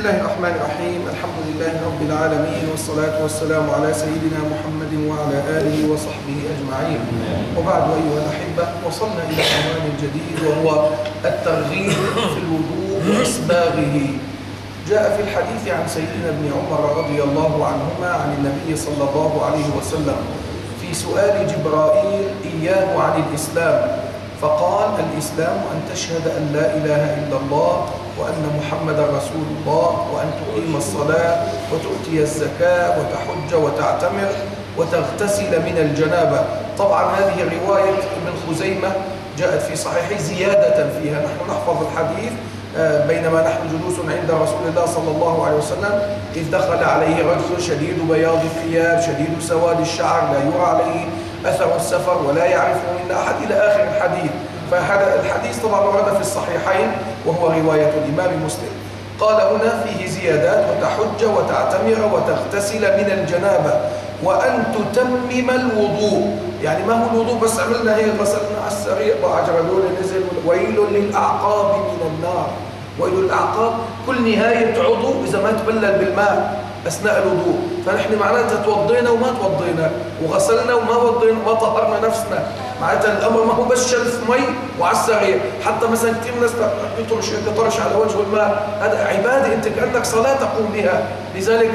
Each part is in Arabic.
الله الرحمن الرحيم الحمد لله رب العالمين والصلاة والسلام على سيدنا محمد وعلى آله وصحبه أجمعين وبعد أيها الأحبة وصلنا إلى عنوان جديد وهو الترغيب في الوضوء وأسبابه جاء في الحديث عن سيدنا ابن عمر رضي الله عنهما عن النبي صلى الله عليه وسلم في سؤال جبرائيل إياه عن الإسلام فقال الإسلام أن تشهد أن لا إله إلا الله وأن محمد رسول الله وأن تقيم الصلاة وتؤتي الزكاة وتحج وتعتمر وتغتسل من الجنابة. طبعا هذه رواية ابن خزيمة جاءت في صحيح زيادة فيها. نحن نحفظ الحديث بينما نحن جلوس عند رسول الله صلى الله عليه وسلم إذ دخل عليه رجل شديد بياض الثياب شديد سواد الشعر لا يرى عليه أثر السفر ولا يعرفه منا أحد. إلى آخر الحديث. فهذا الحديث طبعا ورد في الصحيحين وهو رواية الإمام مسلم. قال هنا فيه زيادات وتحج وتعتمر وتغتسل من الجنابة وأن تتمم الوضوء. يعني ما هو الوضوء؟ بس عملنا هي غسلنا على السريع. وعجرلون نزل. ويل للأعقاب من النار. ويل للأعقاب كل نهاية عضو إذا ما تبلل بالماء. أثناء الوضوء. فنحن معناتها توضينا وما توضينا وغسلنا وما وضينا وما طهرنا نفسنا. معناتها الأمر ما هو بس شلف مي وعلى السريع. حتى مثلا كثير ناس يطرش يطرش على وجه الماء. هذا عبادة أنت كأنك صلاة تقوم بها. لذلك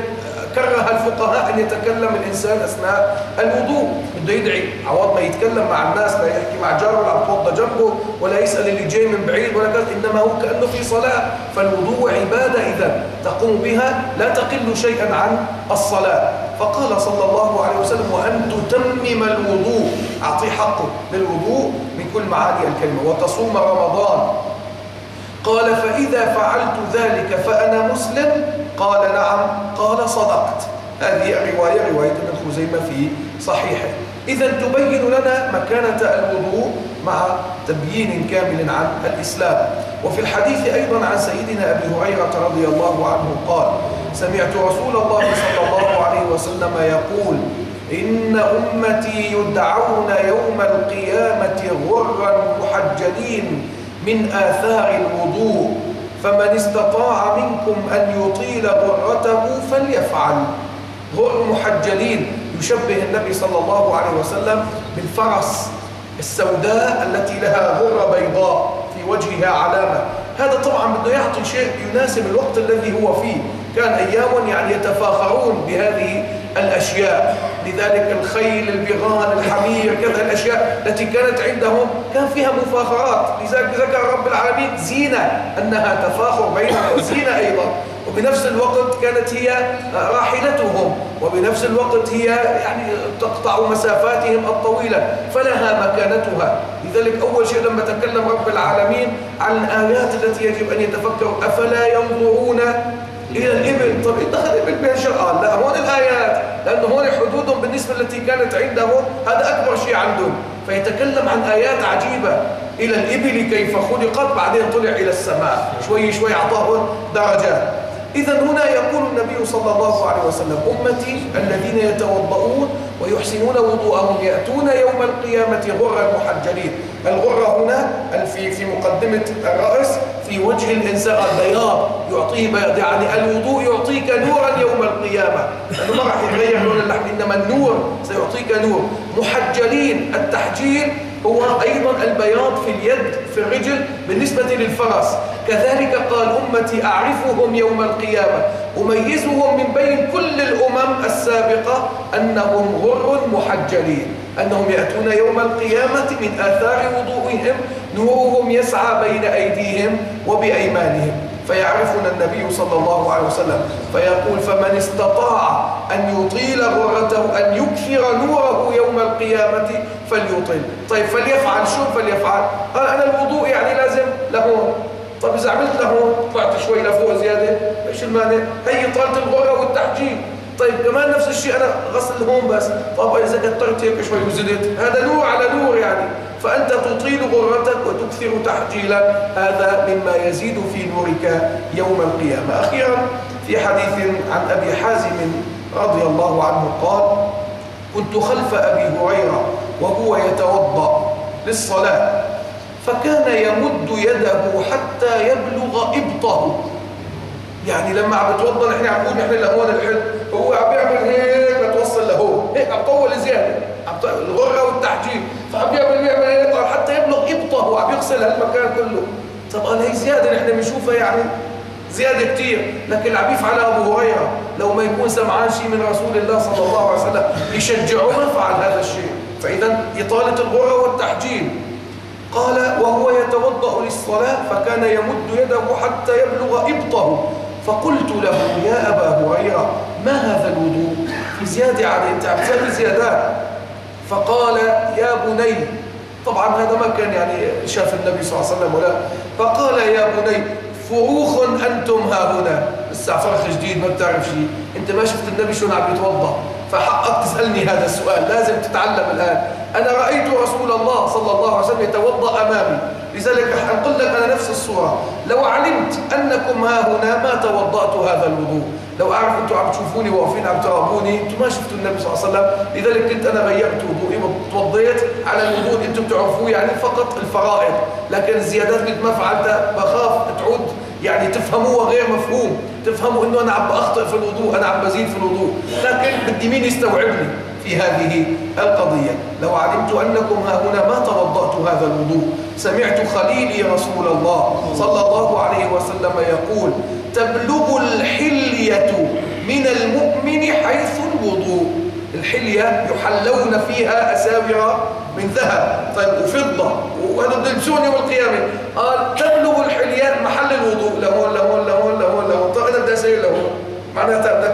كره الفقهاء أن يتكلم الإنسان أثناء الوضوء. بده يدعي. عوض ما يتكلم مع الناس لا يحكي مع جاره ولا يتوضى جنبه ولا يسأل اللي جاي من بعيد ولا كذا إنما هو كأنه في صلاة. فالوضوء عبادة إذا تقوم بها لا تقل شيئا عن الصلاة. فقال صلى الله عليه وسلم وأن تتمم الوضوء. أعطي حقه للوضوء من كل معاني الكلمة. وتصوم رمضان. قال فإذا فعلت ذلك فأنا مسلم. قال نعم. قال صدقت. هذه رواية رواية ابن خزيمة في صحيحه. إذا تبين لنا مكانة الوضوء مع تبيين كامل عن الإسلام. وفي الحديث أيضا عن سيدنا أبي هريرة رضي الله عنه قال سمعت رسول الله صلى الله عليه وسلم يقول إن أمتي يدعون يوم القيامة غرا محجلين من آثار الوضوء فمن استطاع منكم أن يطيل غرته فليفعل. غر محجلين يشبه النبي صلى الله عليه وسلم بالفرس السوداء التي لها غرة بيضاء في وجهها علامة. هذا طبعا بده يعطي شيء يناسب الوقت الذي هو فيه. كان أيام يعني يتفاخرون بهذه الأشياء لذلك الخيل البغال الحمير كذا الأشياء التي كانت عندهم كان فيها مفاخرات. لذلك ذكر رب العالمين زينة أنها تفاخر بينهم زينة أيضا. وبنفس الوقت كانت هي راحلتهم وبنفس الوقت هي يعني تقطع مسافاتهم الطويلة فلها مكانتها. لذلك أول شيء لما تكلم رب العالمين عن الآيات التي يجب أن يتفكروا أفلا ينظرون إلى الإبل؟ طب دخل الإبل بين شرقان لا هون الآيات لأنه هون حدودهم بالنسبة التي كانت عندهم هذا أكبر شيء عندهم. فيتكلم عن آيات عجيبة إلى الإبل كيف خلقت بعدين طلع إلى السماء. شوي شوي أعطاهم درجات إذا هنا يقول النبي صلى الله عليه وسلم أمتي الذين يتوضؤون ويحسنون وضوءهم يأتون يوم القيامة غرا محجلين. الغرة هنا في في مقدمة الرأس في وجه الإنسان البياض يعطيه بياض يعني الوضوء يعطيك نورا يوم القيامة. لأنه ما راح يتغير لون اللحم إنما النور سيعطيك نور. محجلين التحجيل هو أيضا البياض في اليد في الرجل بالنسبة للفرس. كذلك قال أمتي أعرفهم يوم القيامة. أميزهم من بين كل الأمم السابقة أنهم غر محجلين أنهم يأتون يوم القيامة من آثار وضوئهم نورهم يسعى بين أيديهم وبأيمانهم. فيعرفنا النبي صلى الله عليه وسلم فيقول فمن استطاع أن يطيل غرته أن يكثر نوره يوم القيامة فليطل طيب فليفعل شو فليفعل. قال أنا الوضوء يعني لازم لهون طيب إذا عملت لهون طلعت شوي لفوق زيادة إيش المانع؟ هي طالت الغرة والتحجيل طيب كمان نفس الشيء أنا غسل هون بس. طب إذا كترت هيك شوي وزدت هذا نور على نور يعني. فأنت تطيل غرتك وتكثر تحجيلا هذا مما يزيد في نورك يوم القيامة. أخيرا في حديث عن أبي حازم رضي الله عنه قال كنت خلف أبي هريرة وهو يتوضأ للصلاة فكان يمد يده حتى يبلغ إبطه. يعني لما عم بتوضى نحن عم نقول نحن لهون الحل هو عم بيعمل هيك لتوصل لهون هيك عم طول زيادة عم الغره والتحجيب فعم بيعمل بيعمل هيك حتى يبلغ ابطه وعم يغسل هالمكان كله. طب قال هي زيادة نحن بنشوفها يعني زيادة كثير لكن عم يفعلها أبو هريرة لو ما يكون سمعان شيء من رسول الله صلى الله عليه وسلم يشجعه ما فعل هذا الشيء. فإذا إطالة الغرة والتحجيل قال وهو يتوضأ للصلاة فكان يمد يده حتى يبلغ إبطه فقلت له يا أبا هريرة ما هذا الوضوء؟ في زيادة عليه أنت عم تسوي زيادات فقال يا بني طبعا هذا ما كان يعني شاف النبي صلى الله عليه وسلم ولا. فقال يا بني فروخ أنتم ها هنا. لسه فرخ جديد ما بتعرف شيء. أنت ما شفت النبي شلون عم يتوضأ؟ فحقك تسألني هذا السؤال. لازم تتعلم الآن. أنا رأيت رسول الله صلى الله عليه وسلم يتوضأ أمامي. لذلك أقول لك أنا نفس الصورة. لو علمت أنكم ها هنا ما توضأت هذا الوضوء. لو أعرف أنتم عم تشوفوني واقفين عم ترابوني أنتم ما شفتوا النبي صلى الله عليه وسلم. لذلك كنت أنا غيرت وضوئي وتوضيت على الوضوء أنتم تعرفوه يعني فقط الفرائض. لكن الزيادات قد ما فعلتها بخاف تفهموها غير مفهوم. تفهموا إنه أنا عم بخطئ في الوضوء أنا عم بزيد في الوضوء. لكن بدي مين يستوعبني في هذه القضية؟ لو علمت أنكم ها هنا ما توضأت هذا الوضوء. سمعت خليلي رسول الله صلى الله عليه وسلم يقول تبلغ الحلية من المؤمن حيث الوضوء. الحلية يحلون فيها أساور من ذهب. طيب وفضة. وهذا يوم القيامة. قال تبلغ الحلية محل الوضوء لهون لهون لهون لهون لهون طيب أنا بدي أسير لهون معناتها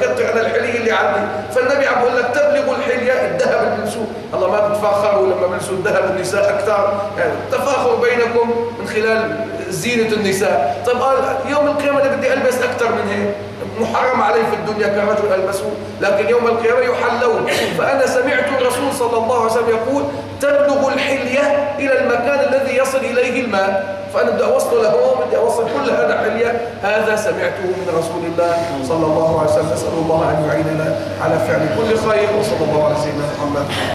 الحلية اللي عندي. فالنبي عم بقول لك تبلغ الحلية الذهب بيلبسوه الله ما بتفاخروا لما بيلبسوا الذهب النساء أكثر. يعني تفاخر بينكم من خلال زينة النساء. طيب قال يوم القيامة أنا بدي ألبس أكثر من هيك. محرم علي في الدنيا كرجل ألبسه. لكن يوم القيامة يحلون. فأنا سمعت الرسول صلى الله عليه وسلم يقول تبلغ الحلية إلى المكان الذي يصل إليه الماء. فأنا بدي أوصله لهون بدي أوصل كل هذا حلية هذا سمعته من رسول الله صلى الله عليه وسلم. نسأل الله أن يعيننا على فعل كل خير وصلى الله على سيدنا محمد.